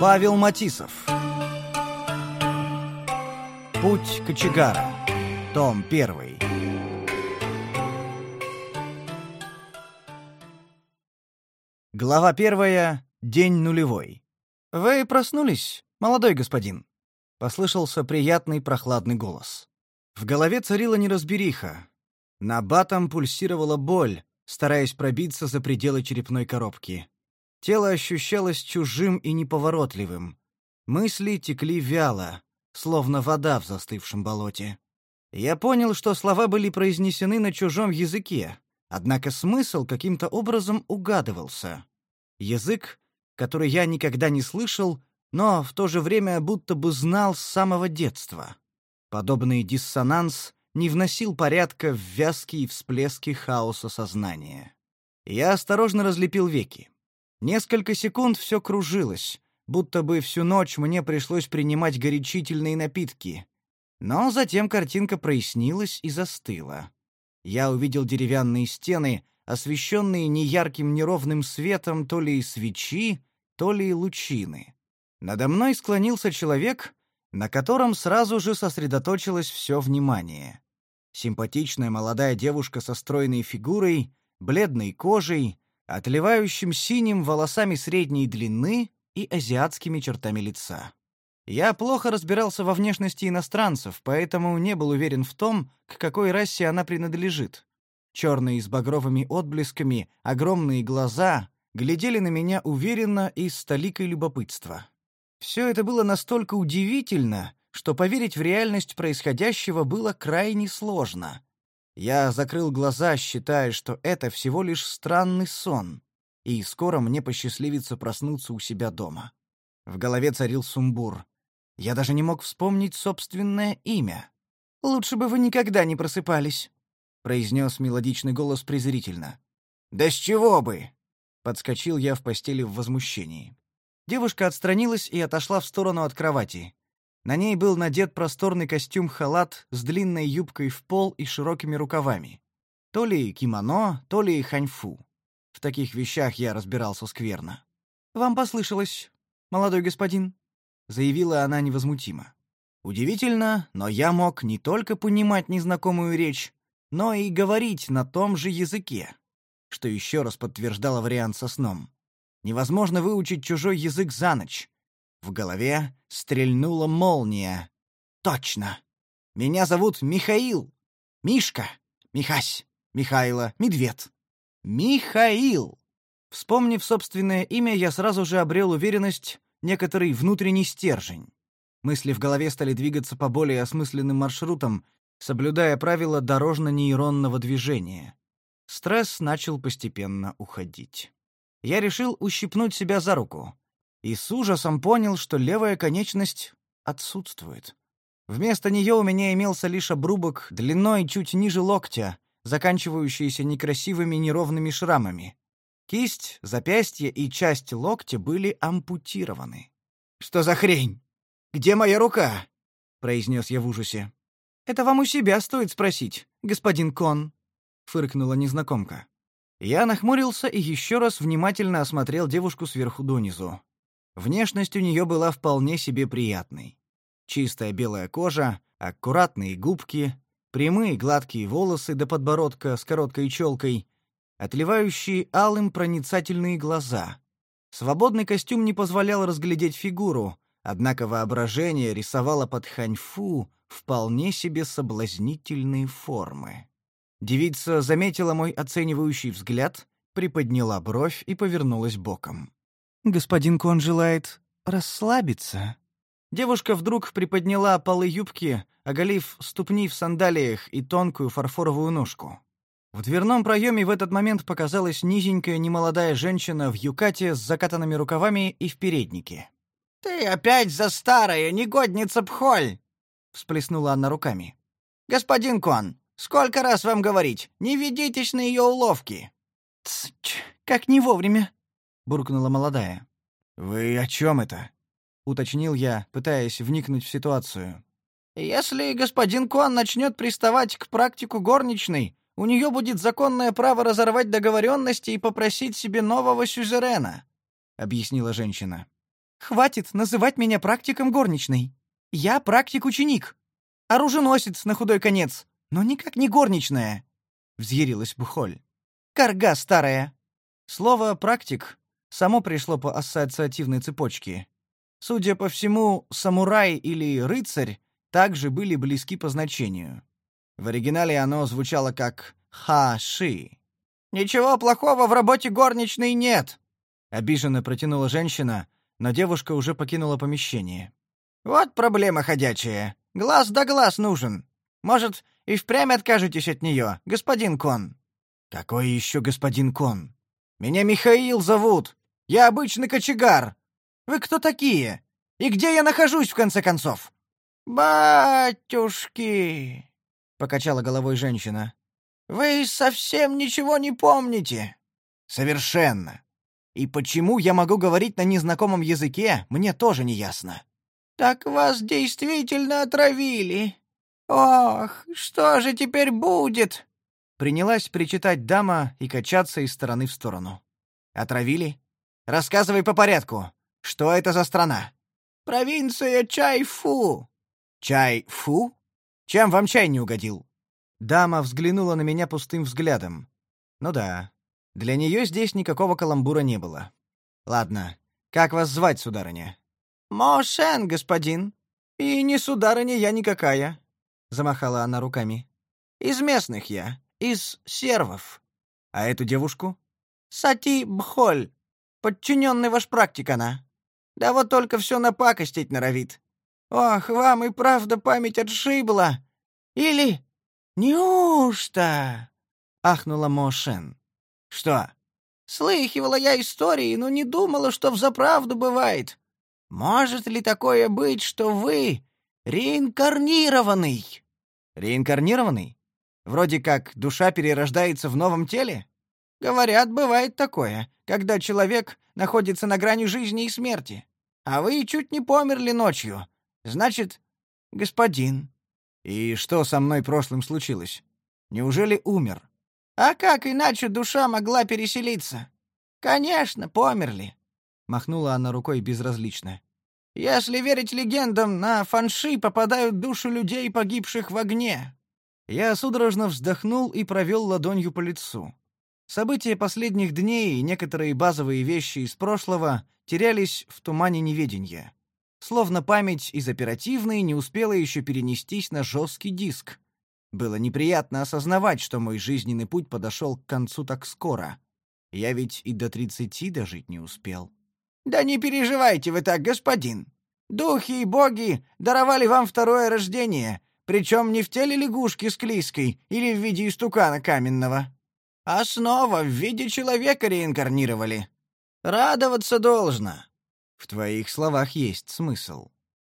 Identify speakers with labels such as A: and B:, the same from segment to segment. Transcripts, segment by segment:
A: Павел Матисов. Путь кочегара. Том 1. Глава первая. День нулевой. Вы проснулись, молодой господин? Послышался приятный прохладный голос. В голове царила неразбериха. На батом пульсировала боль, стараясь пробиться за пределы черепной коробки. Тело ощущалось чужим и неповоротливым. Мысли текли вяло, словно вода в застывшем болоте. Я понял, что слова были произнесены на чужом языке, однако смысл каким-то образом угадывался. Язык, который я никогда не слышал, но в то же время будто бы знал с самого детства. Подобный диссонанс не вносил порядка в вязкие всплески хаоса сознания. Я осторожно разлепил веки. Несколько секунд все кружилось, будто бы всю ночь мне пришлось принимать горячительные напитки. Но затем картинка прояснилась и застыла. Я увидел деревянные стены, освещенные неярким неровным светом то ли свечи, то ли лучины. Надо мной склонился человек, на котором сразу же сосредоточилось все внимание. Симпатичная молодая девушка со стройной фигурой, бледной кожей, отливающим синим волосами средней длины и азиатскими чертами лица. Я плохо разбирался во внешности иностранцев, поэтому не был уверен в том, к какой расе она принадлежит. Черные с багровыми отблесками, огромные глаза глядели на меня уверенно и с толикой любопытства. Все это было настолько удивительно, что поверить в реальность происходящего было крайне сложно. Я закрыл глаза, считая, что это всего лишь странный сон, и скоро мне посчастливится проснуться у себя дома. В голове царил сумбур. Я даже не мог вспомнить собственное имя. «Лучше бы вы никогда не просыпались», — произнес мелодичный голос презрительно. «Да с чего бы?» — подскочил я в постели в возмущении. Девушка отстранилась и отошла в сторону от кровати. На ней был надет просторный костюм-халат с длинной юбкой в пол и широкими рукавами. То ли кимоно, то ли ханьфу. В таких вещах я разбирался скверно. «Вам послышалось, молодой господин», — заявила она невозмутимо. Удивительно, но я мог не только понимать незнакомую речь, но и говорить на том же языке, что еще раз подтверждало вариант со сном. Невозможно выучить чужой язык за ночь, в голове стрельнула молния. Точно. Меня зовут Михаил. Мишка. Михась. Михайло. Медведь. Михаил. Вспомнив собственное имя, я сразу же обрел уверенность, некоторый внутренний стержень. Мысли в голове стали двигаться по более осмысленным маршрутам, соблюдая правила дорожно-нейронного движения. Стресс начал постепенно уходить. Я решил ущипнуть себя за руку и с ужасом понял, что левая конечность отсутствует. Вместо нее у меня имелся лишь обрубок длиной чуть ниже локтя, заканчивающийся некрасивыми неровными шрамами. Кисть, запястье и часть локтя были ампутированы. «Что за хрень? Где моя рука?» — произнес я в ужасе. «Это вам у себя стоит спросить, господин Кон», — фыркнула незнакомка. Я нахмурился и еще раз внимательно осмотрел девушку сверху донизу. Внешность у нее была вполне себе приятной. Чистая белая кожа, аккуратные губки, прямые гладкие волосы до подбородка с короткой челкой, отливающие алым проницательные глаза. Свободный костюм не позволял разглядеть фигуру, однако воображение рисовало под ханьфу вполне себе соблазнительные формы. Девица заметила мой оценивающий взгляд, приподняла бровь и повернулась боком. Господин Кон желает расслабиться. Девушка вдруг приподняла полы юбки, оголив ступни в сандалиях и тонкую фарфоровую ножку. В дверном проеме в этот момент показалась низенькая немолодая женщина в юкате с закатанными рукавами и в переднике.
B: «Ты опять за старая негодница Пхоль!» — всплеснула она руками. «Господин Кон, сколько раз вам говорить, не ведитесь на ее уловки!»
A: «Тсч, как не вовремя!» Буркнула молодая. Вы о чем это? уточнил я, пытаясь вникнуть в ситуацию.
B: Если господин Куан начнет приставать к практику горничной, у нее будет законное право разорвать договоренности и попросить себе нового сюзерена, объяснила женщина.
A: Хватит называть меня практиком горничной. Я практик-ученик. Оруженосец на худой конец, но никак не горничная. Взъярилась Бухоль. Карга старая. Слово «практик» само пришло по ассоциативной цепочке. Судя по всему, самурай или рыцарь также были близки по значению. В оригинале оно звучало как «ха-ши».
B: «Ничего плохого в работе горничной нет», —
A: обиженно протянула женщина, но девушка уже покинула помещение.
B: «Вот проблема ходячая. Глаз да глаз нужен. Может, и впрямь откажетесь от нее, господин Кон?»
A: «Какой еще господин Кон?
B: Меня Михаил зовут. Я обычный кочегар. Вы кто такие? И где я нахожусь, в конце концов?» «Батюшки!» — покачала головой женщина. «Вы совсем ничего не помните?»
A: «Совершенно. И почему я могу говорить на незнакомом языке, мне тоже не ясно».
B: «Так вас действительно отравили. Ох, что же теперь будет?»
A: Принялась причитать дама и качаться из стороны в сторону. «Отравили? Рассказывай по порядку. Что это за страна?»
B: «Провинция Чайфу»,
A: «Чай-фу? Чем вам чай не угодил?» Дама взглянула на меня пустым взглядом. «Ну да, для нее здесь никакого каламбура не было. Ладно, как вас звать, сударыня?»
B: «Мошен, господин. И не сударыня я никакая», —
A: замахала она руками.
B: «Из местных я, из сервов».
A: «А эту девушку?»
B: «Сати Бхоль, подчиненный ваш практик она. Да вот только все напакостить норовит. Ох, вам и правда память отшибла. Или неужто?
A: ахнула Мошен.
B: Что? Слыхивала я истории, но не думала, что взаправду бывает. Может ли такое быть, что вы реинкарнированный?
A: Реинкарнированный? Вроде как душа перерождается в новом теле?
B: Говорят, бывает такое, когда человек находится на грани жизни и смерти. А вы чуть не померли ночью, Значит, господин.
A: И что со мной прошлым случилось? Неужели умер?
B: А как иначе душа могла переселиться? Конечно, померли.
A: Махнула она рукой безразлично.
B: Если верить легендам, на фанши попадают души людей, погибших в огне.
A: Я судорожно вздохнул и провел ладонью по лицу. События последних дней и некоторые базовые вещи из прошлого терялись в тумане неведения словно память из оперативной не успела еще перенестись на жесткий диск. Было неприятно осознавать, что мой жизненный путь подошел к концу так скоро. Я ведь и до тридцати дожить не успел.
B: «Да не переживайте вы так, господин. Духи и боги даровали вам второе рождение, причем не в теле лягушки склизкой или в виде истукана каменного, а снова в виде человека реинкарнировали. Радоваться должно.
A: В твоих словах есть смысл.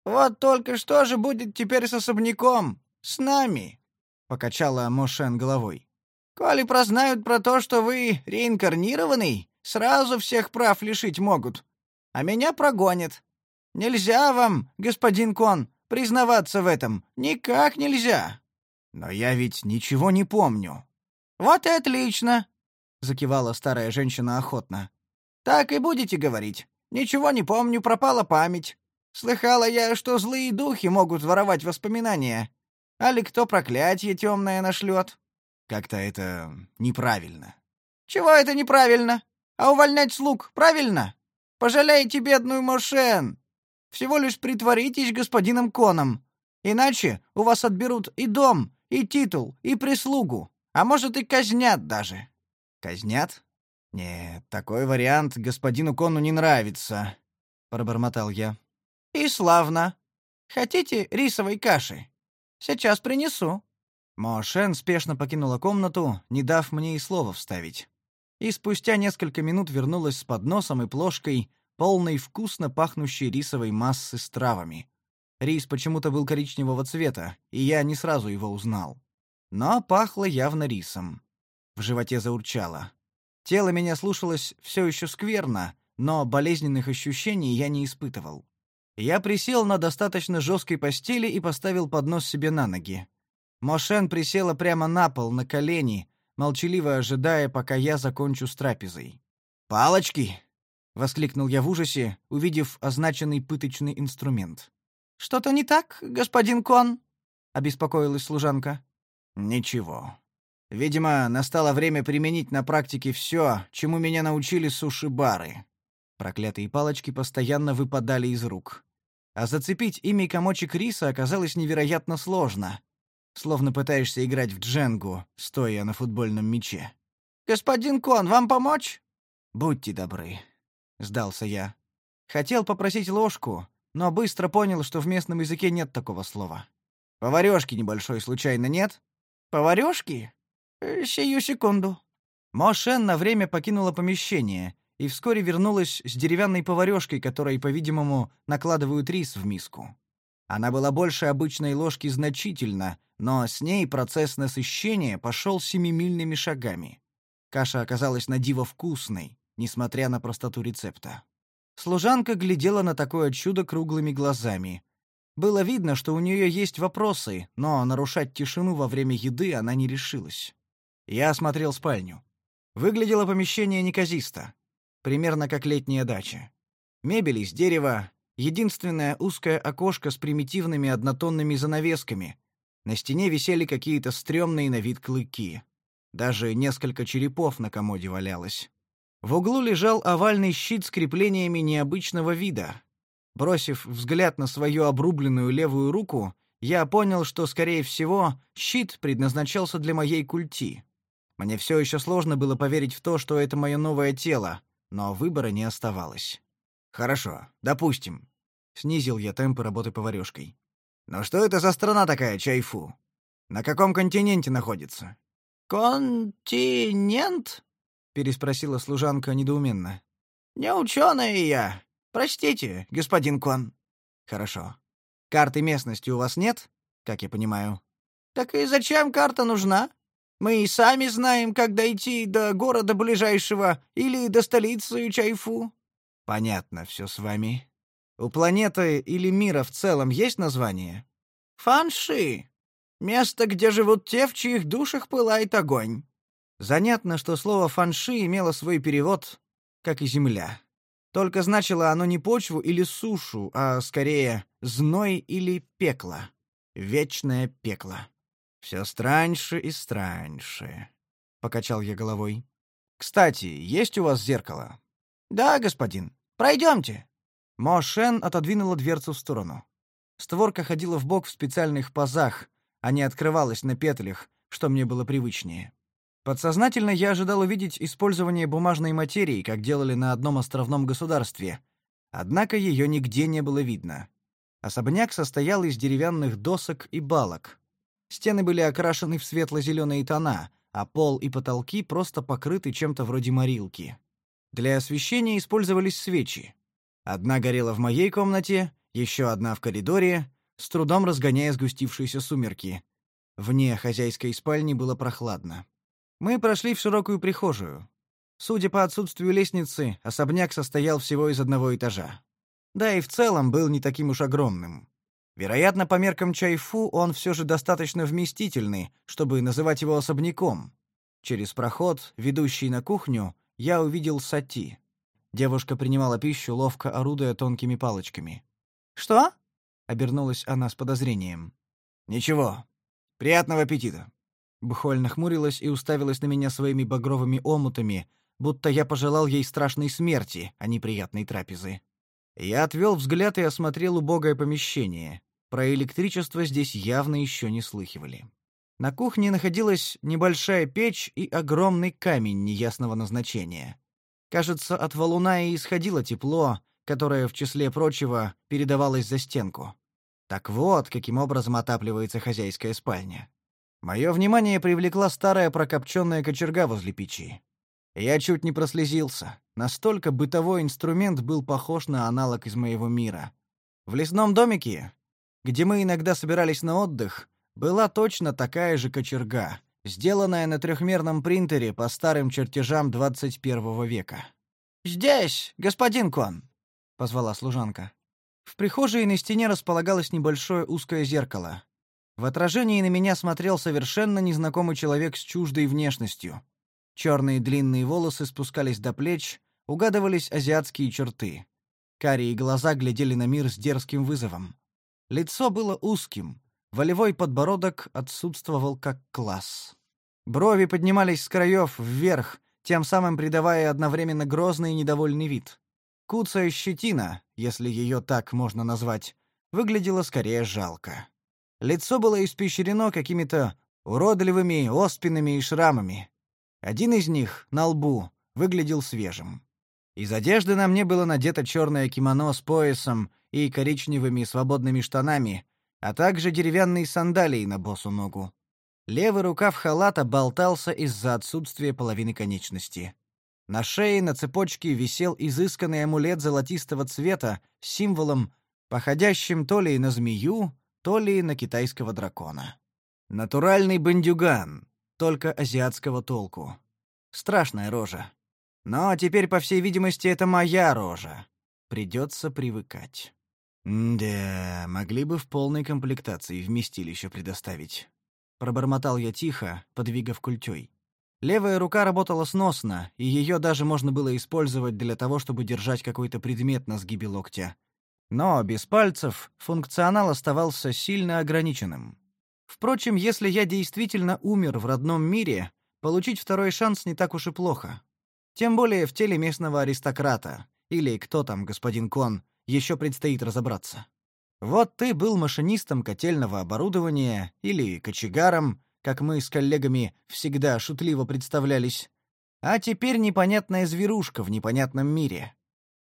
B: Вот только что же будет теперь с особняком, с нами? покачала Мошен головой. Коли прознают про то, что вы реинкарнированный, сразу всех прав лишить могут. А меня прогонят. Нельзя вам, господин Кон, признаваться в этом. Никак нельзя.
A: Но я ведь ничего не помню.
B: Вот и отлично, закивала старая женщина охотно. Так и будете говорить. Ничего не помню, пропала память. Слыхала я, что злые духи могут воровать воспоминания. Али кто проклятие темное нашлет.
A: Как-то это неправильно.
B: Чего это неправильно? А увольнять слуг правильно? Пожалейте бедную Мошен. Всего лишь притворитесь господином Коном. Иначе у вас отберут и дом, и титул, и прислугу. А может, и казнят даже.
A: Казнят? «Нет, такой вариант господину Конну не нравится», — пробормотал я.
B: «И славно. Хотите рисовой каши? Сейчас принесу».
A: Мошен спешно покинула комнату, не дав мне и слова вставить. И спустя несколько минут вернулась с подносом и плошкой, полной вкусно пахнущей рисовой массы с травами. Рис почему-то был коричневого цвета, и я не сразу его узнал. Но пахло явно рисом. В животе заурчало. Тело меня слушалось все еще скверно, но болезненных ощущений я не испытывал. Я присел на достаточно жесткой постели и поставил поднос себе на ноги. Мошен присела прямо на пол, на колени, молчаливо ожидая, пока я закончу с трапезой. «Палочки!» — воскликнул я в ужасе, увидев означенный пыточный инструмент.
B: «Что-то не так, господин Кон?» — обеспокоилась служанка.
A: «Ничего. Видимо, настало время применить на практике все, чему меня научили суши-бары». Проклятые палочки постоянно выпадали из рук. А зацепить ими комочек риса оказалось невероятно сложно. Словно пытаешься играть в дженгу, стоя на футбольном мяче.
B: «Господин Кон, вам помочь?»
A: «Будьте добры», — сдался я. Хотел попросить ложку, но быстро понял, что в местном языке нет такого слова. «Поварёшки небольшой случайно нет?»
B: «Поварёшки? Э, сию секунду».
A: Мошен на время покинула помещение, и вскоре вернулась с деревянной поварёшкой, которой, по-видимому, накладывают рис в миску. Она была больше обычной ложки значительно, но с ней процесс насыщения пошел семимильными шагами. Каша оказалась на диво вкусной, несмотря на простоту рецепта. Служанка глядела на такое чудо круглыми глазами. Было видно, что у нее есть вопросы, но нарушать тишину во время еды она не решилась. Я осмотрел спальню. Выглядело помещение неказисто примерно как летняя дача. Мебель из дерева, единственное узкое окошко с примитивными однотонными занавесками. На стене висели какие-то стрёмные на вид клыки. Даже несколько черепов на комоде валялось. В углу лежал овальный щит с креплениями необычного вида. Бросив взгляд на свою обрубленную левую руку, я понял, что, скорее всего, щит предназначался для моей культи. Мне все еще сложно было поверить в то, что это мое новое тело, но выбора не оставалось. «Хорошо, допустим». Снизил я темпы работы поварёшкой. «Но что это за страна такая, Чайфу? На каком континенте находится?»
B: «Континент?» — переспросила служанка недоуменно. «Не ученая я. Простите, господин Кон».
A: «Хорошо. Карты местности у вас нет, как я понимаю?»
B: «Так и зачем карта нужна?» Мы и сами знаем, как дойти до города ближайшего или до столицы Чайфу».
A: «Понятно все с вами. У планеты или мира в целом есть название?»
B: «Фанши. Место, где живут те, в чьих душах пылает огонь».
A: Занятно, что слово «фанши» имело свой перевод, как и «земля». Только значило оно не почву или сушу, а скорее «зной» или «пекло». Вечное пекло. Все страньше и страньше, покачал я головой. Кстати, есть у вас зеркало?
B: Да, господин. Пройдемте.
A: Мошен отодвинула дверцу в сторону. Створка ходила в бок в специальных пазах, а не открывалась на петлях, что мне было привычнее. Подсознательно я ожидал увидеть использование бумажной материи, как делали на одном островном государстве. Однако ее нигде не было видно. Особняк состоял из деревянных досок и балок. Стены были окрашены в светло-зеленые тона, а пол и потолки просто покрыты чем-то вроде морилки. Для освещения использовались свечи. Одна горела в моей комнате, еще одна в коридоре, с трудом разгоняя сгустившиеся сумерки. Вне хозяйской спальни было прохладно. Мы прошли в широкую прихожую. Судя по отсутствию лестницы, особняк состоял всего из одного этажа. Да и в целом был не таким уж огромным. Вероятно, по меркам Чайфу он все же достаточно вместительный, чтобы называть его особняком. Через проход, ведущий на кухню, я увидел Сати. Девушка принимала пищу, ловко орудуя тонкими палочками.
B: «Что?»
A: — обернулась она с подозрением. «Ничего. Приятного аппетита». Бхоль нахмурилась и уставилась на меня своими багровыми омутами, будто я пожелал ей страшной смерти, а не приятной трапезы. Я отвел взгляд и осмотрел убогое помещение. Про электричество здесь явно еще не слыхивали. На кухне находилась небольшая печь и огромный камень неясного назначения. Кажется, от валуна и исходило тепло, которое, в числе прочего, передавалось за стенку. Так вот, каким образом отапливается хозяйская спальня. Мое внимание привлекла старая прокопченная кочерга возле печи. Я чуть не прослезился. Настолько бытовой инструмент был похож на аналог из моего мира. В лесном домике, где мы иногда собирались на отдых, была точно такая же кочерга, сделанная на трехмерном принтере по старым чертежам 21 века.
B: «Здесь, господин Кон», — позвала служанка.
A: В прихожей на стене располагалось небольшое узкое зеркало. В отражении на меня смотрел совершенно незнакомый человек с чуждой внешностью. Черные длинные волосы спускались до плеч, Угадывались азиатские черты. Карие глаза глядели на мир с дерзким вызовом. Лицо было узким, волевой подбородок отсутствовал как класс. Брови поднимались с краев вверх, тем самым придавая одновременно грозный и недовольный вид. Куцая щетина, если ее так можно назвать, выглядела скорее жалко. Лицо было испещрено какими-то уродливыми оспинами и шрамами. Один из них, на лбу, выглядел свежим. Из одежды на мне было надето черное кимоно с поясом и коричневыми свободными штанами, а также деревянные сандалии на босу ногу. Левый рукав халата болтался из-за отсутствия половины конечности. На шее на цепочке висел изысканный амулет золотистого цвета с символом, походящим то ли на змею, то ли на китайского дракона. Натуральный бандюган, только азиатского толку. Страшная рожа. Но теперь, по всей видимости, это моя рожа. Придется привыкать. Да, могли бы в полной комплектации вместилище предоставить. Пробормотал я тихо, подвигав культей. Левая рука работала сносно, и ее даже можно было использовать для того, чтобы держать какой-то предмет на сгибе локтя. Но без пальцев функционал оставался сильно ограниченным. Впрочем, если я действительно умер в родном мире, получить второй шанс не так уж и плохо. Тем более в теле местного аристократа, или кто там, господин Кон, еще предстоит разобраться. Вот ты был машинистом котельного оборудования или кочегаром, как мы с коллегами всегда шутливо представлялись. А теперь непонятная зверушка в непонятном мире.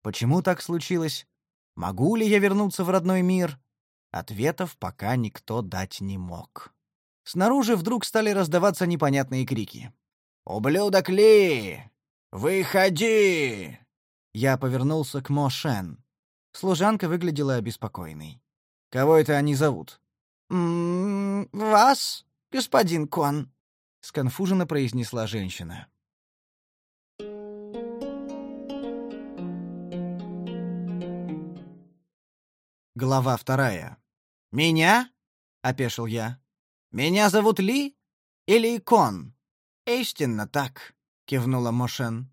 A: Почему так случилось? Могу ли я вернуться в родной мир? Ответов пока никто дать не мог. Снаружи вдруг стали раздаваться непонятные крики. «Ублюдок Ли! Выходи!» Я повернулся к Мо Шен. Служанка выглядела обеспокоенной. Кого это они зовут?
B: «М-м, вас, господин Кон», —
A: сконфуженно произнесла женщина. Глава вторая. «Меня?» — опешил я. «Меня зовут Ли или Кон?» «Истинно так», — кивнула Мошен.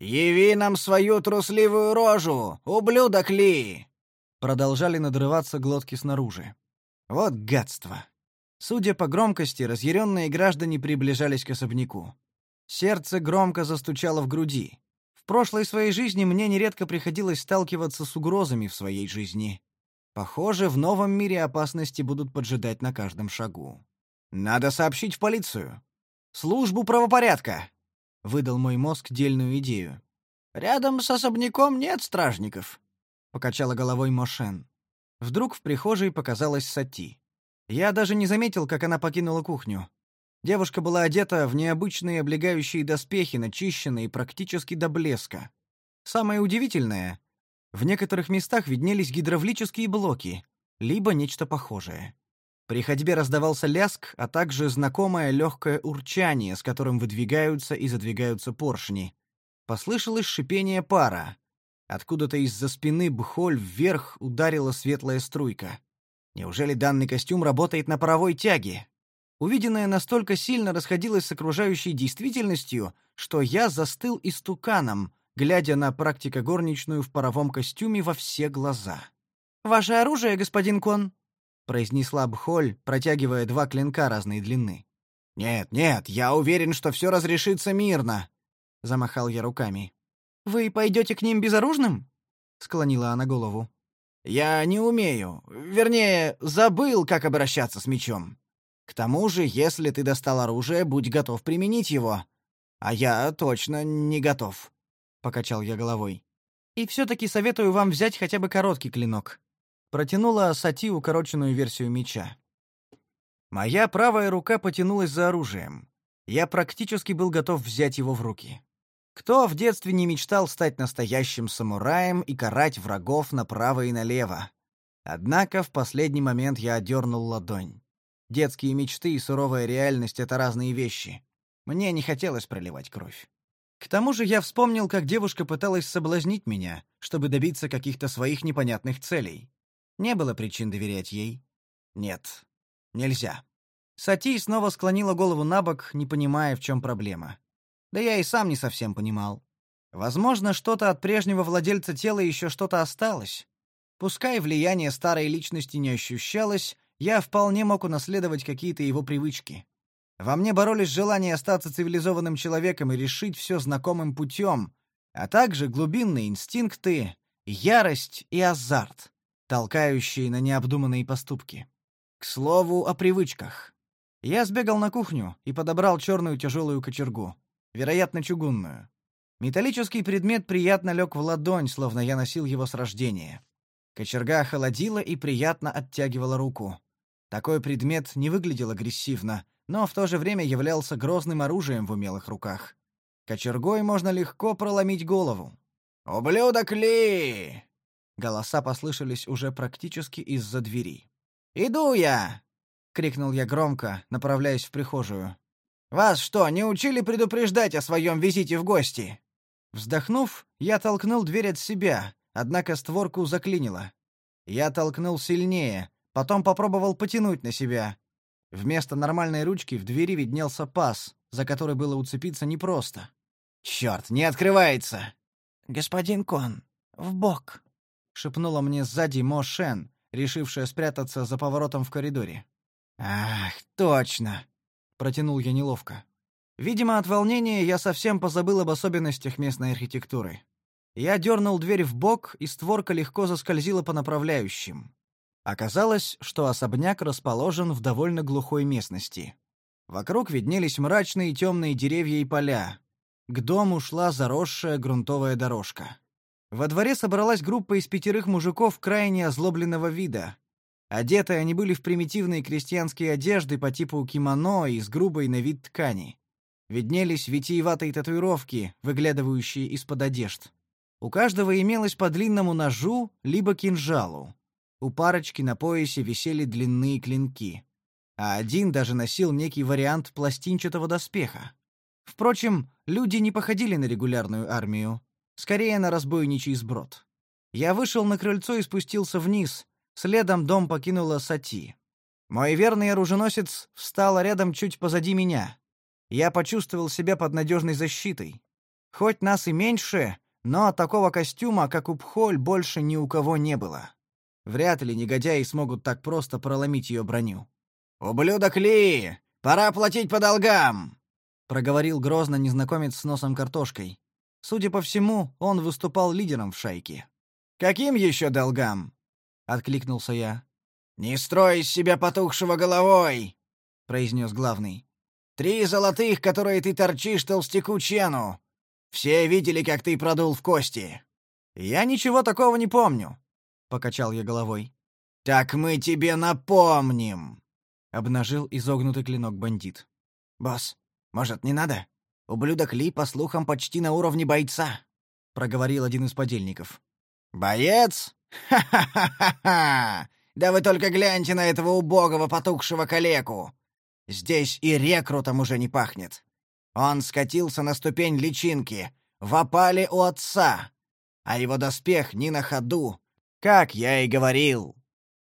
A: «Яви нам свою трусливую рожу, ублюдок Ли!» Продолжали надрываться глотки снаружи. Вот гадство. Судя по громкости, разъяренные граждане приближались к особняку. Сердце громко застучало в груди. В прошлой своей жизни мне нередко приходилось сталкиваться с угрозами в своей жизни. Похоже, в новом мире опасности будут поджидать на каждом шагу. Надо сообщить в полицию. Службу правопорядка, выдал мой мозг дельную идею. Рядом с особняком нет стражников, — покачала головой Мошен. Вдруг в прихожей показалась Сати. Я даже не заметил, как она покинула кухню. Девушка была одета в необычные облегающие доспехи, начищенные практически до блеска. Самое удивительное — в некоторых местах виднелись гидравлические блоки, либо нечто похожее. При ходьбе раздавался ляск, а также знакомое легкое урчание, с которым выдвигаются и задвигаются поршни. Послышалось шипение пара. Откуда-то из-за спины Бхоль вверх ударила светлая струйка. Неужели данный костюм работает на паровой тяге? Увиденное настолько сильно расходилось с окружающей действительностью, что я застыл истуканом, глядя на практика горничную в паровом костюме во все глаза. «Ваше оружие, господин Кон», — произнесла Бхоль, протягивая два клинка разной длины. «Нет, нет, я уверен, что все разрешится мирно», — замахал я руками. «Вы пойдете к ним безоружным?» — склонила она голову. «Я не умею. Вернее, забыл, как обращаться с мечом. К тому же, если ты достал оружие, будь готов применить его. А я точно не готов», — покачал я головой. «И все-таки советую вам взять хотя бы короткий клинок». Протянула Сати укороченную версию меча. Моя правая рука потянулась за оружием. Я практически был готов взять его в руки. Кто в детстве не мечтал стать настоящим самураем и карать врагов направо и налево? Однако в последний момент я отдернул ладонь. Детские мечты и суровая реальность — это разные вещи. Мне не хотелось проливать кровь. К тому же я вспомнил, как девушка пыталась соблазнить меня, чтобы добиться каких-то своих непонятных целей. Не было причин доверять ей. Нет, нельзя. Сати снова склонила голову на бок, не понимая, в чем проблема. Да я и сам не совсем понимал. Возможно, что-то от прежнего владельца тела еще что-то осталось. Пускай влияние старой личности не ощущалось, я вполне мог унаследовать какие-то его привычки. Во мне боролись желание остаться цивилизованным человеком и решить все знакомым путем, а также глубинные инстинкты, ярость и азарт, толкающие на необдуманные поступки. К слову о привычках. Я сбегал на кухню и подобрал черную тяжелую кочергу, вероятно, чугунную. Металлический предмет приятно лег в ладонь, словно я носил его с рождения. Кочерга холодила и приятно оттягивала руку. Такой предмет не выглядел агрессивно, но в то же время являлся грозным оружием в умелых руках. Кочергой можно легко проломить голову.
B: «Ублюдок Ли!»
A: Голоса послышались уже практически из-за двери.
B: «Иду я!» — крикнул я громко, направляясь в прихожую. «Вас что, не учили предупреждать о своем визите в гости?»
A: Вздохнув, я толкнул дверь от себя, однако створку заклинило. Я толкнул сильнее, потом попробовал потянуть на себя. Вместо нормальной ручки в двери виднелся паз, за который было уцепиться непросто.
B: «Черт, не открывается!»
A: «Господин Кон, в бок!» — шепнула мне сзади Мо Шен, решившая спрятаться за поворотом в коридоре.
B: «Ах, точно!» — протянул я неловко.
A: Видимо, от волнения я совсем позабыл об особенностях местной архитектуры. Я дернул дверь в бок, и створка легко заскользила по направляющим. Оказалось, что особняк расположен в довольно глухой местности. Вокруг виднелись мрачные темные деревья и поля. К дому шла заросшая грунтовая дорожка. Во дворе собралась группа из пятерых мужиков крайне озлобленного вида. Одеты они были в примитивные крестьянские одежды по типу кимоно из грубой на вид ткани. Виднелись витиеватые татуировки, выглядывающие из-под одежд. У каждого имелось по длинному ножу либо кинжалу. У парочки на поясе висели длинные клинки, а один даже носил некий вариант пластинчатого доспеха. Впрочем, люди не походили на регулярную армию, скорее на разбойничий сброд. Я вышел на крыльцо и спустился вниз, следом дом покинула Сати. Мой верный оруженосец встал рядом чуть позади меня. Я почувствовал себя под надежной защитой. Хоть нас и меньше, но такого костюма, как у Пхоль, больше ни у кого не было. Вряд ли негодяи смогут так просто проломить ее броню.
B: «Ублюдок Ли! Пора платить по долгам!»
A: — проговорил грозно незнакомец с носом картошкой. Судя по всему, он выступал лидером в шайке.
B: «Каким еще долгам?»
A: — откликнулся я.
B: «Не строй из себя потухшего головой!» — произнес главный. Три золотых, которые ты торчишь толстяку Чену. Все видели, как ты продул в кости.
A: Я ничего такого не помню, покачал я головой.
B: Так мы тебе напомним,
A: обнажил изогнутый клинок бандит.
B: Босс, может, не надо? Ублюдок Ли, по слухам, почти на уровне бойца, проговорил один из подельников. Боец? Ха-ха-ха-ха! Да вы только гляньте на этого убогого потухшего калеку. Здесь и рекрутом уже не пахнет. Он скатился на ступень личинки, в опале у отца, а его доспех не на ходу, как я и говорил.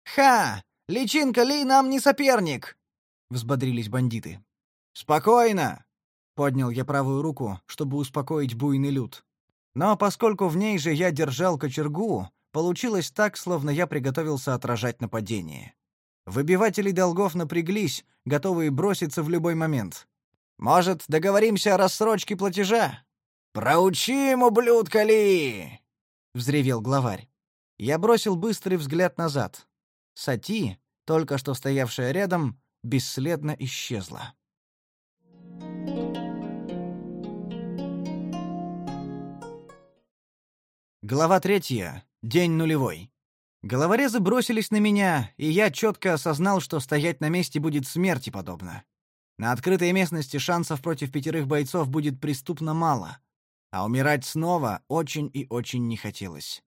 B: «Ха! Личинка Ли нам не соперник!» — взбодрились бандиты. «Спокойно!» — поднял я правую руку, чтобы успокоить буйный люд. Но поскольку в ней же я держал кочергу, получилось так, словно я приготовился отражать нападение. Выбиватели долгов напряглись, готовые броситься в любой момент. «Может, договоримся о рассрочке платежа?» «Проучим, ублюдка Ли!» — взревел главарь. Я бросил быстрый взгляд назад. Сати, только что стоявшая рядом, бесследно исчезла. Глава третья. День нулевой. Головорезы бросились на меня, и я четко осознал, что стоять на месте будет смерти подобно. На открытой местности шансов против пятерых бойцов будет преступно мало, а умирать снова очень и очень не хотелось.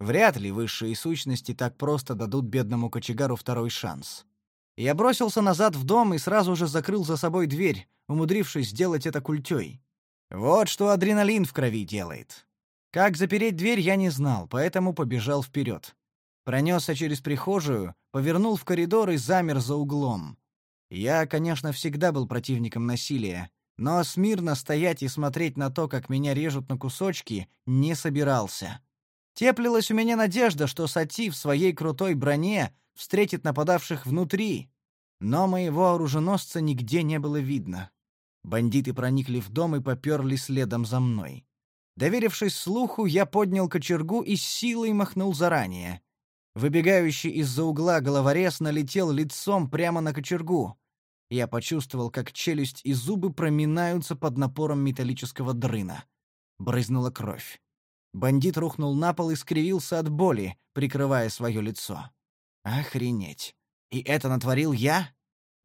B: Вряд ли высшие сущности так просто дадут бедному кочегару второй шанс. Я бросился назад в дом и сразу же закрыл за собой дверь, умудрившись сделать это культей. Вот что адреналин в крови делает. Как запереть дверь, я не знал, поэтому побежал вперед. Пронесся через прихожую, повернул в коридор и замер за углом. Я, конечно, всегда был противником насилия,
A: Но смирно стоять и смотреть на то, как меня режут на кусочки, не собирался. Теплилась у меня надежда, что Сати в своей крутой броне встретит нападавших внутри. Но моего оруженосца нигде не было видно. Бандиты проникли в дом и поперли следом за мной. Доверившись слуху, я поднял кочергу и силой махнул заранее. Выбегающий из-за угла головорез налетел лицом прямо на кочергу. Я почувствовал, как челюсть и зубы проминаются под напором металлического дрына. Брызнула кровь. Бандит рухнул на пол и скривился от боли, прикрывая свое лицо. Охренеть. И это натворил я?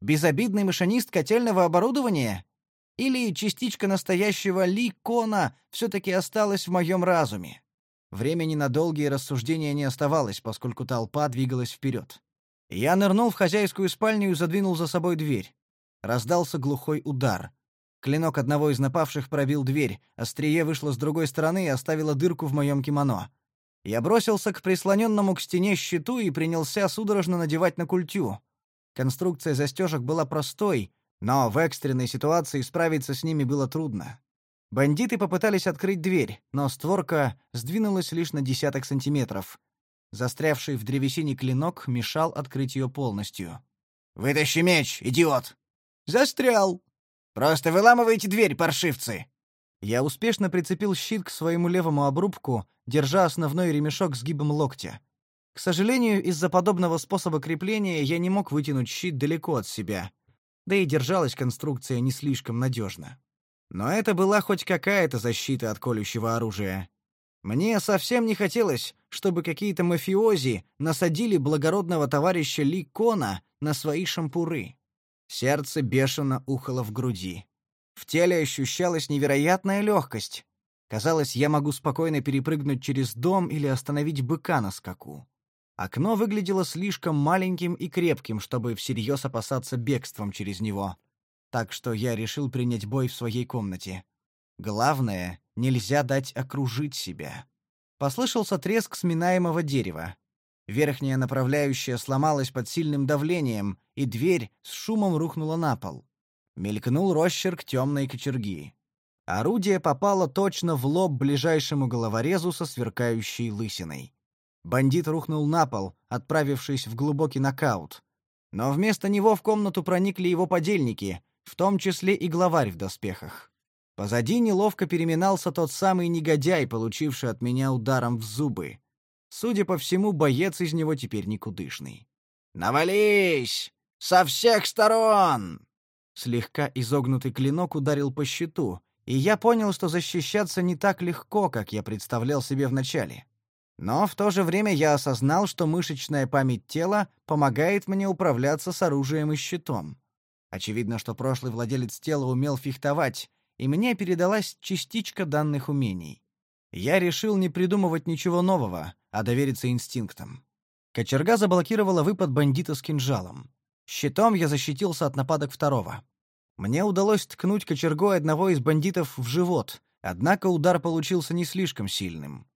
A: Безобидный машинист котельного оборудования? Или частичка настоящего Ли Кона все-таки осталась в моем разуме? Времени на долгие рассуждения не оставалось, поскольку толпа двигалась вперед. Я нырнул в хозяйскую спальню и задвинул за собой дверь. Раздался глухой удар. Клинок одного из напавших пробил дверь, острие вышло с другой стороны и оставило дырку в моем кимоно. Я бросился к прислоненному к стене щиту и принялся судорожно надевать на культю. Конструкция застежек была простой, но в экстренной ситуации справиться с ними было трудно. Бандиты попытались открыть дверь, но створка сдвинулась лишь на десяток сантиметров. Застрявший в древесине клинок мешал открыть ее полностью.
B: «Вытащи меч, идиот!»
A: «Застрял!»
B: «Просто выламывайте дверь, паршивцы!»
A: Я успешно прицепил щит к своему левому обрубку, держа основной ремешок сгибом локтя. К сожалению, из-за подобного способа крепления я не мог вытянуть щит далеко от себя — да и держалась конструкция не слишком надежно. Но это была хоть какая-то защита от колющего оружия. Мне совсем не хотелось, чтобы какие-то мафиози насадили благородного товарища Ли Кона на свои шампуры. Сердце бешено ухало в груди. В теле ощущалась невероятная легкость. Казалось, я могу спокойно перепрыгнуть через дом или остановить быка на скаку. Окно выглядело слишком маленьким и крепким, чтобы всерьез опасаться бегством через него. Так что я решил принять бой в своей комнате. Главное, нельзя дать окружить себя. Послышался треск сминаемого дерева. Верхняя направляющая сломалась под сильным давлением, и дверь с шумом рухнула на пол. Мелькнул росчерк темной кочерги. Орудие попало точно в лоб ближайшему головорезу со сверкающей лысиной. Бандит рухнул на пол, отправившись в глубокий нокаут. Но вместо него в комнату проникли его подельники, в том числе и главарь в доспехах. Позади неловко переминался тот самый негодяй, получивший от меня ударом в зубы. Судя по всему, боец из него теперь никудышный.
B: «Навались! Со всех сторон!»
A: Слегка изогнутый клинок ударил по щиту, и я понял, что защищаться не так легко, как я представлял себе вначале. Но в то же время я осознал, что мышечная память тела помогает мне управляться с оружием и щитом. Очевидно, что прошлый владелец тела умел фехтовать, и мне передалась частичка данных умений. Я решил не придумывать ничего нового, а довериться инстинктам. Кочерга заблокировала выпад бандита с кинжалом. Щитом я защитился от нападок второго. Мне удалось ткнуть кочергой одного из бандитов в живот, однако удар получился не слишком сильным.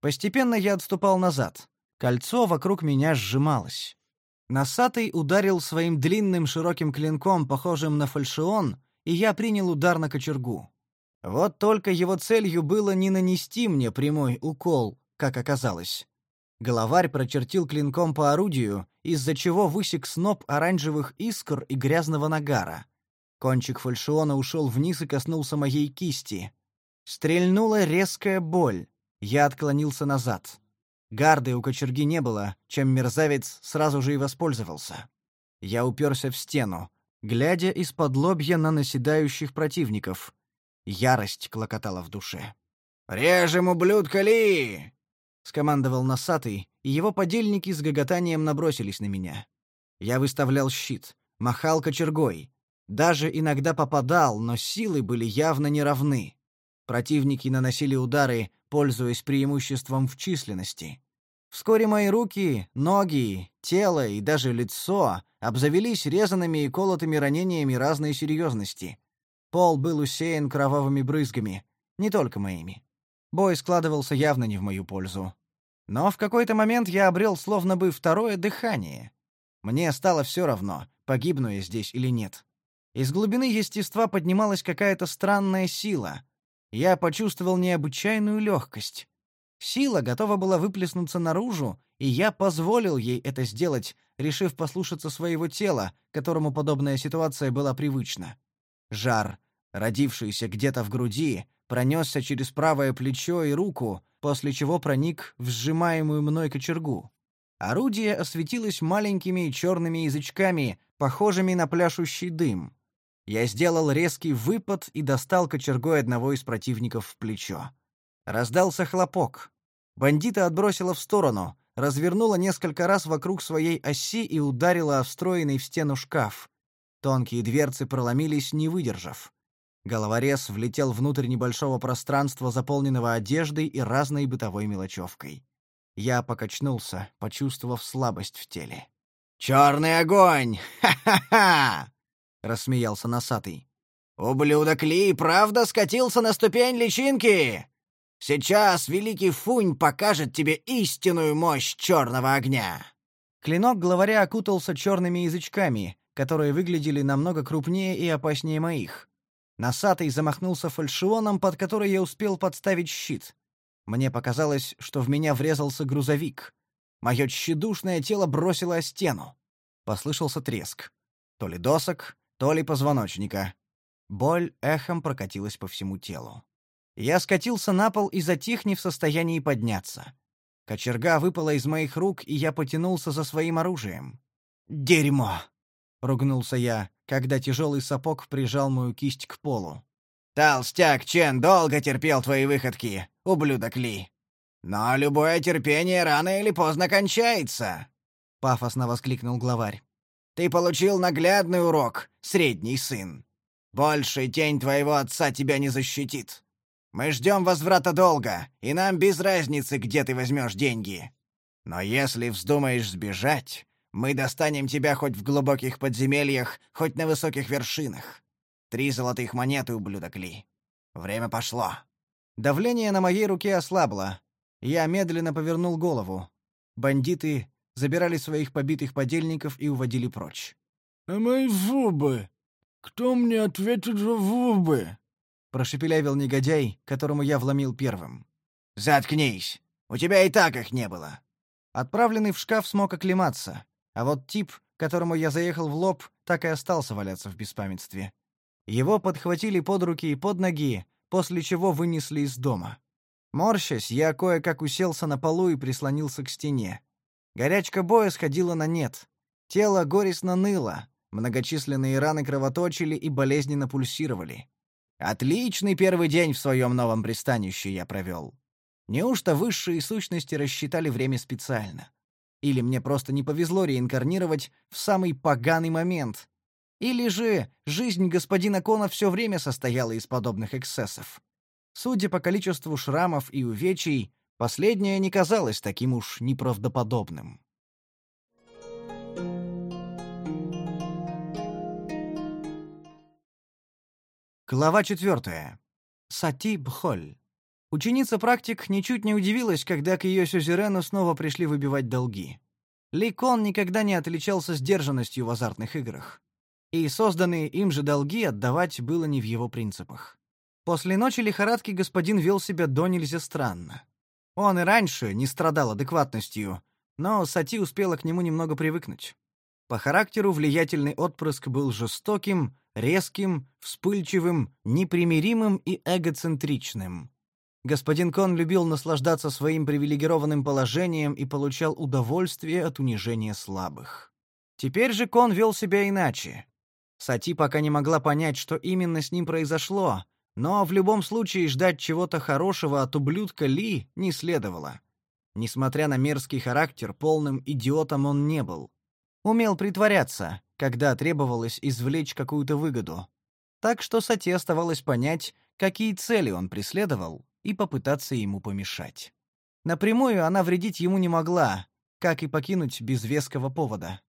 A: Постепенно я отступал назад. Кольцо вокруг меня сжималось. Носатый ударил своим длинным широким клинком, похожим на фальшион, и я принял удар на кочергу. Вот только его целью было не нанести мне прямой укол, как оказалось. Головарь прочертил клинком по орудию, из-за чего высек сноп оранжевых искр и грязного нагара. Кончик фальшиона ушел вниз и коснулся моей кисти. Стрельнула резкая боль. Я отклонился назад. Гарды у кочерги не было, чем мерзавец сразу же и воспользовался. Я уперся в стену, глядя из-под лобья на наседающих противников. Ярость клокотала в душе.
B: «Режем, ублюдка Ли!»
A: — скомандовал носатый, и его подельники с гоготанием набросились на меня. Я выставлял щит, махал кочергой. Даже иногда попадал, но силы были явно неравны. Противники наносили удары, пользуясь преимуществом в численности. Вскоре мои руки, ноги, тело и даже лицо обзавелись резанными и колотыми ранениями разной серьезности. Пол был усеян кровавыми брызгами, не только моими. Бой складывался явно не в мою пользу. Но в какой-то момент я обрел словно бы второе дыхание. Мне стало все равно, погибну я здесь или нет. Из глубины естества поднималась какая-то странная сила. Я почувствовал необычайную легкость. Сила готова была выплеснуться наружу, и я позволил ей это сделать, решив послушаться своего тела, которому подобная ситуация была привычна. Жар, родившийся где-то в груди, пронесся через правое плечо и руку, после чего проник в сжимаемую мной кочергу. Орудие осветилось маленькими черными язычками, похожими на пляшущий дым. Я сделал резкий выпад и достал кочергой одного из противников в плечо. Раздался хлопок. Бандита отбросило в сторону, развернула несколько раз вокруг своей оси и ударила о встроенный в стену шкаф. Тонкие дверцы проломились, не выдержав. Головорез влетел внутрь небольшого пространства, заполненного одеждой и разной бытовой мелочевкой. Я покачнулся, почувствовав слабость в теле.
B: «Черный огонь! Ха-ха-ха!» — рассмеялся носатый. «Ублюдок Ли правда скатился на ступень личинки? Сейчас великий Фунь покажет тебе истинную мощь черного огня!»
A: Клинок главаря окутался черными язычками, которые выглядели намного крупнее и опаснее моих. Носатый замахнулся фальшионом, под который я успел подставить щит. Мне показалось, что в меня врезался грузовик. Мое тщедушное тело бросило о стену. Послышался треск. То ли досок, то ли позвоночника. Боль эхом прокатилась по всему телу. Я скатился на пол и затих не в состоянии подняться. Кочерга выпала из моих рук, и я потянулся за своим оружием. «Дерьмо!» — ругнулся я, когда тяжелый сапог прижал мою кисть к полу.
B: «Толстяк Чен долго терпел твои выходки, ублюдок Ли. Но любое терпение рано или поздно кончается!» — пафосно воскликнул главарь. «Ты получил наглядный урок, средний сын. Больше тень твоего отца тебя не защитит. Мы ждем возврата долга, и нам без разницы, где ты возьмешь деньги. Но если вздумаешь сбежать, мы достанем тебя хоть в глубоких подземельях, хоть на высоких вершинах. Три золотых монеты, ублюдок Ли. Время пошло».
A: Давление на моей руке ослабло. Я медленно повернул голову. Бандиты забирали своих побитых подельников и уводили прочь.
C: «А мои зубы? Кто мне ответит за зубы?»
A: — прошепелявил негодяй, которому я вломил первым.
B: «Заткнись! У тебя и так их не было!»
A: Отправленный в шкаф смог оклематься, а вот тип, которому я заехал в лоб, так и остался валяться в беспамятстве. Его подхватили под руки и под ноги, после чего вынесли из дома. Морщась, я кое-как уселся на полу и прислонился к стене. Горячка боя сходила на нет. Тело горестно ныло, многочисленные раны кровоточили и болезненно пульсировали. Отличный первый день в своем новом пристанище я провел. Неужто высшие сущности рассчитали время специально? Или мне просто не повезло реинкарнировать в самый поганый момент? Или же жизнь господина Кона все время состояла из подобных эксцессов? Судя по количеству шрамов и увечий, последнее не казалось таким уж неправдоподобным. Глава четвертая. Сати Бхоль. Ученица-практик ничуть не удивилась, когда к ее сюзерену снова пришли выбивать долги. Ли Кон никогда не отличался сдержанностью в азартных играх. И созданные им же долги отдавать было не в его принципах. После ночи лихорадки господин вел себя до нельзя странно. Он и раньше не страдал адекватностью, но Сати успела к нему немного привыкнуть. По характеру влиятельный отпрыск был жестоким, резким, вспыльчивым, непримиримым и эгоцентричным. Господин Кон любил наслаждаться своим привилегированным положением и получал удовольствие от унижения слабых. Теперь же Кон вел себя иначе. Сати пока не могла понять, что именно с ним произошло, но в любом случае ждать чего-то хорошего от ублюдка Ли не следовало. Несмотря на мерзкий характер, полным идиотом он не был. Умел притворяться, когда требовалось извлечь какую-то выгоду. Так что Сати оставалось понять, какие цели он преследовал, и попытаться ему помешать. Напрямую она вредить ему не могла, как и покинуть без веского повода.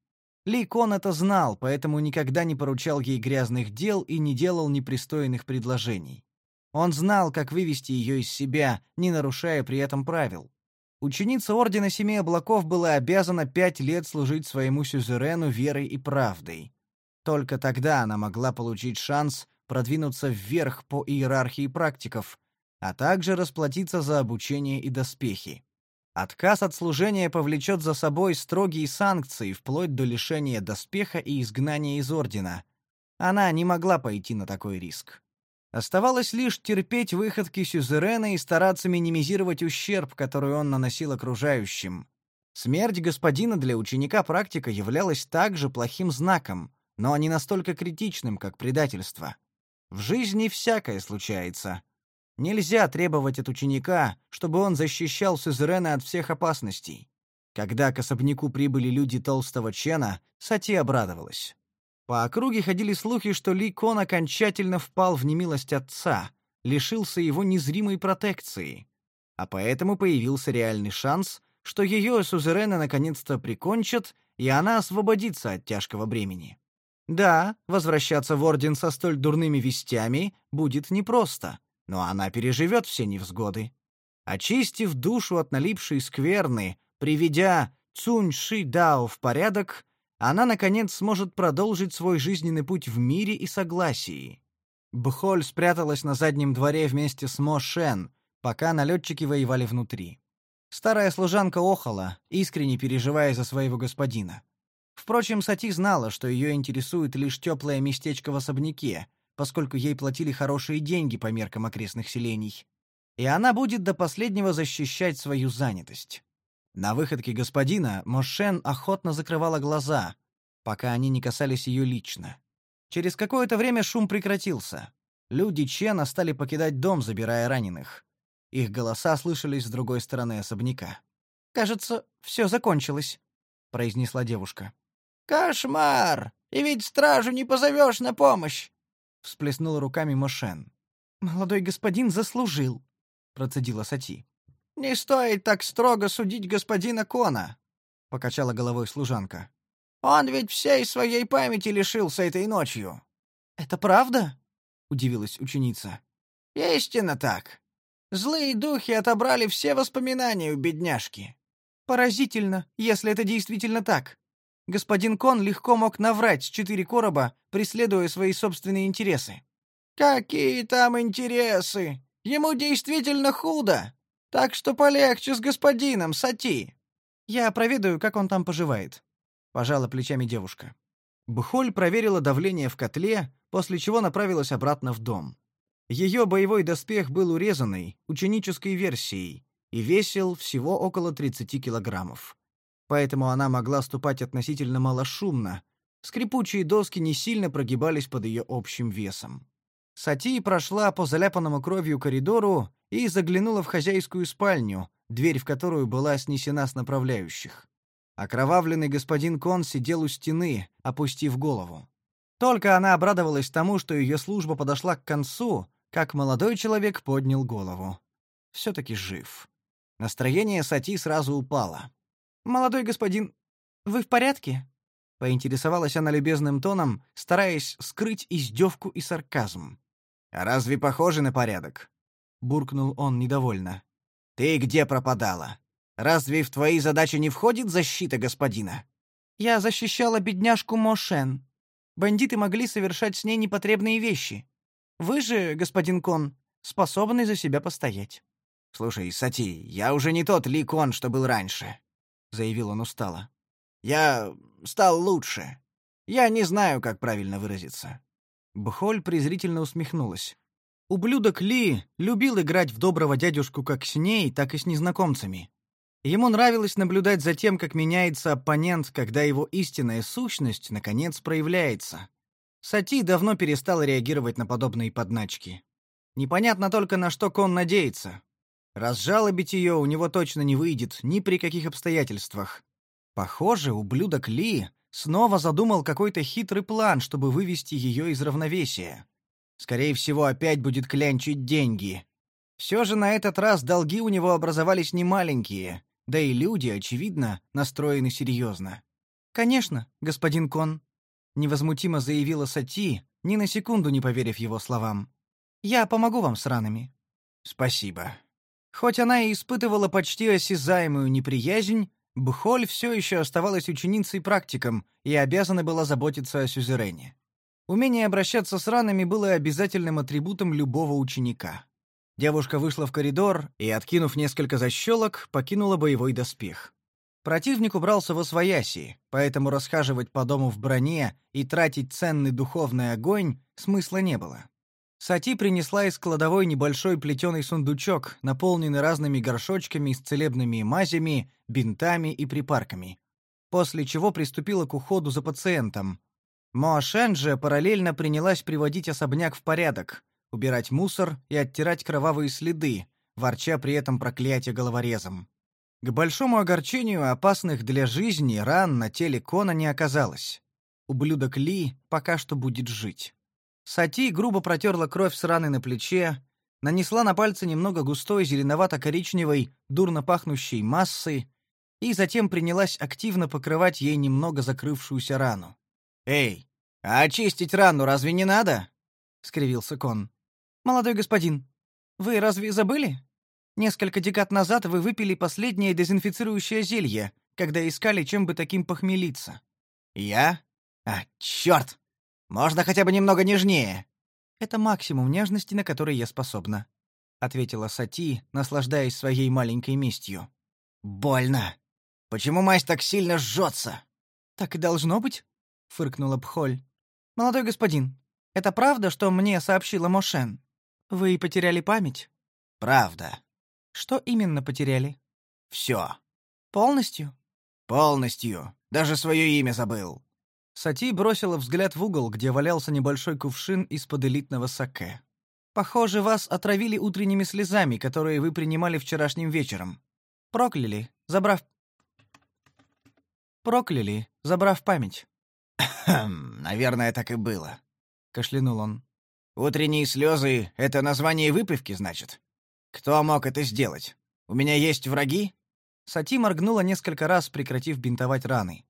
A: Ли Кон это знал, поэтому никогда не поручал ей грязных дел и не делал непристойных предложений. Он знал, как вывести ее из себя, не нарушая при этом правил. Ученица Ордена Семи Облаков была обязана пять лет служить своему сюзерену верой и правдой. Только тогда она могла получить шанс продвинуться вверх по иерархии практиков, а также расплатиться за обучение и доспехи. Отказ от служения повлечет за собой строгие санкции, вплоть до лишения доспеха и изгнания из ордена. Она не могла пойти на такой риск. Оставалось лишь терпеть выходки сюзерена и стараться минимизировать ущерб, который он наносил окружающим. Смерть господина для ученика практика являлась также плохим знаком, но не настолько критичным, как предательство. В жизни всякое случается. Нельзя требовать от ученика, чтобы он защищал сюзерена от всех опасностей. Когда к особняку прибыли люди толстого Чена, Сати обрадовалась. По округе ходили слухи, что Ли Кон окончательно впал в немилость отца, лишился его незримой протекции. А поэтому появился реальный шанс, что ее сузерена наконец-то прикончат, и она освободится от тяжкого бремени. Да, возвращаться в Орден со столь дурными вестями будет непросто, но она переживет все невзгоды. Очистив душу от налипшей скверны, приведя Цунь Ши Дао в порядок, она, наконец, сможет продолжить свой жизненный путь в мире и согласии. Бхоль спряталась на заднем дворе вместе с Мо Шен, пока налетчики воевали внутри. Старая служанка охала, искренне переживая за своего господина. Впрочем, Сати знала, что ее интересует лишь теплое местечко в особняке, поскольку ей платили хорошие деньги по меркам окрестных селений. И она будет до последнего защищать свою занятость. На выходке господина Мошен охотно закрывала глаза, пока они не касались ее лично. Через какое-то время шум прекратился. Люди Чена стали покидать дом, забирая раненых. Их голоса слышались с другой стороны особняка. «Кажется, все закончилось», — произнесла девушка.
B: «Кошмар! И ведь стражу не позовешь на помощь!»
A: — всплеснул руками Мошен. «Молодой господин заслужил», — процедила Сати.
B: «Не стоит так строго судить господина Кона», — покачала головой служанка. «Он ведь всей своей памяти лишился этой ночью».
A: «Это правда?» — удивилась ученица.
B: «Истинно так. Злые духи отобрали все воспоминания у бедняжки».
A: «Поразительно, если это действительно так. Господин Кон легко мог наврать с четыре короба, преследуя свои собственные интересы».
B: «Какие там интересы? Ему действительно худо. Так что полегче с господином, Сати.
A: Я проведаю, как он там поживает, пожала плечами девушка. Бхоль проверила давление в котле, после чего направилась обратно в дом. Ее боевой доспех был урезанный, ученической версией, и весил всего около 30 килограммов. Поэтому она могла ступать относительно малошумно. Скрипучие доски не сильно прогибались под ее общим весом. Сати прошла по заляпанному кровью коридору и заглянула в хозяйскую спальню, дверь в которую была снесена с направляющих. Окровавленный господин Кон сидел у стены, опустив голову. Только она обрадовалась тому, что ее служба подошла к концу, как молодой человек поднял голову. Все-таки жив. Настроение Сати сразу упало. «Молодой господин, вы в порядке?» — поинтересовалась она любезным тоном, стараясь скрыть издевку и сарказм.
B: «А разве похоже на порядок?» — буркнул он недовольно. «Ты где пропадала? Разве в твои задачи не входит защита господина?»
A: «Я защищала бедняжку Мошен. Бандиты могли совершать с ней непотребные вещи. Вы же, господин Кон, способны за себя постоять».
B: «Слушай, Сати, я уже не тот Ли Кон, что был раньше», — заявил он устало. «Я стал лучше. Я не знаю, как правильно выразиться».
A: Бхоль презрительно усмехнулась. Ублюдок Ли любил играть в доброго дядюшку как с ней, так и с незнакомцами. Ему нравилось наблюдать за тем, как меняется оппонент, когда его истинная сущность наконец проявляется. Сати давно перестал реагировать на подобные подначки. Непонятно только, на что Кон надеется. Разжалобить ее у него точно не выйдет ни при каких обстоятельствах. Похоже, ублюдок Ли снова задумал какой-то хитрый план, чтобы вывести ее из равновесия. Скорее всего, опять будет клянчить деньги. Все же на этот раз долги у него образовались немаленькие, да и люди, очевидно, настроены серьезно. «Конечно, господин Кон», — невозмутимо заявила Сати, ни на секунду не поверив его словам. «Я помогу вам с ранами».
B: «Спасибо».
A: Хоть она и испытывала почти осязаемую неприязнь, Бхоль все еще оставалась ученицей-практиком и обязана была заботиться о сюзерене. Умение обращаться с ранами было обязательным атрибутом любого ученика. Девушка вышла в коридор и, откинув несколько защелок, покинула боевой доспех. Противник убрался во свояси, поэтому расхаживать по дому в броне и тратить ценный духовный огонь смысла не было. Сати принесла из кладовой небольшой плетеный сундучок, наполненный разными горшочками с целебными мазями, бинтами и припарками. После чего приступила к уходу за пациентом. Моашен же параллельно принялась приводить особняк в порядок, убирать мусор и оттирать кровавые следы, ворча при этом проклятие головорезом. К большому огорчению опасных для жизни ран на теле Кона не оказалось. Ублюдок Ли пока что будет жить. Сати грубо протерла кровь с раны на плече, нанесла на пальцы немного густой зеленовато-коричневой, дурно пахнущей массы и затем принялась активно покрывать ей немного закрывшуюся рану. «Эй, а очистить рану разве не надо?» — скривился Кон. «Молодой господин, вы разве забыли? Несколько декад назад вы выпили последнее дезинфицирующее зелье, когда искали чем бы таким похмелиться». «Я? А, черт! Можно хотя бы немного нежнее. Это максимум нежности, на который я способна, ответила Сати, наслаждаясь своей маленькой местью. Больно. Почему мазь так сильно жжется? Так и должно быть, фыркнула Пхоль. Молодой господин, это правда, что мне сообщила Мошен? Вы потеряли память? Правда. Что именно потеряли? Все. Полностью? Полностью. Даже свое имя забыл. Сати бросила взгляд в угол, где валялся небольшой кувшин из-под элитного саке. Похоже, вас отравили утренними слезами, которые вы принимали вчерашним вечером. Прокляли, забрав Прокляли, забрав память. Хм, наверное, так и было, кашлянул он. Утренние слезы — это название выпивки, значит? Кто мог это сделать? У меня есть враги? Сати моргнула несколько раз, прекратив бинтовать раны.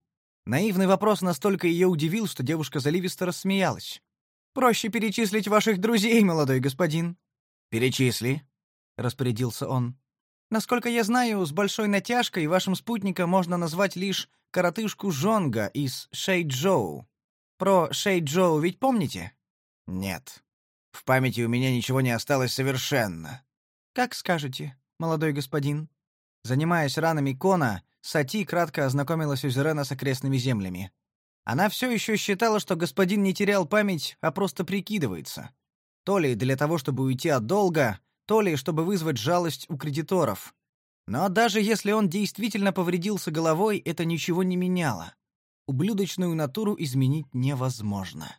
A: Наивный вопрос настолько ее удивил, что девушка заливисто рассмеялась. «Проще перечислить ваших друзей, молодой господин». «Перечисли», — распорядился он. «Насколько я знаю, с большой натяжкой вашим спутником можно назвать лишь коротышку Жонга из Шейджоу. Про Шейджоу ведь помните?» «Нет. В памяти у меня ничего не осталось совершенно». «Как скажете, молодой господин». Занимаясь ранами Кона, Сати кратко ознакомила Сюзерена с окрестными землями. Она все еще считала, что господин не терял память, а просто прикидывается. То ли для того, чтобы уйти от долга, то ли чтобы вызвать жалость у кредиторов. Но даже если он действительно повредился головой, это ничего не меняло. Ублюдочную натуру изменить невозможно.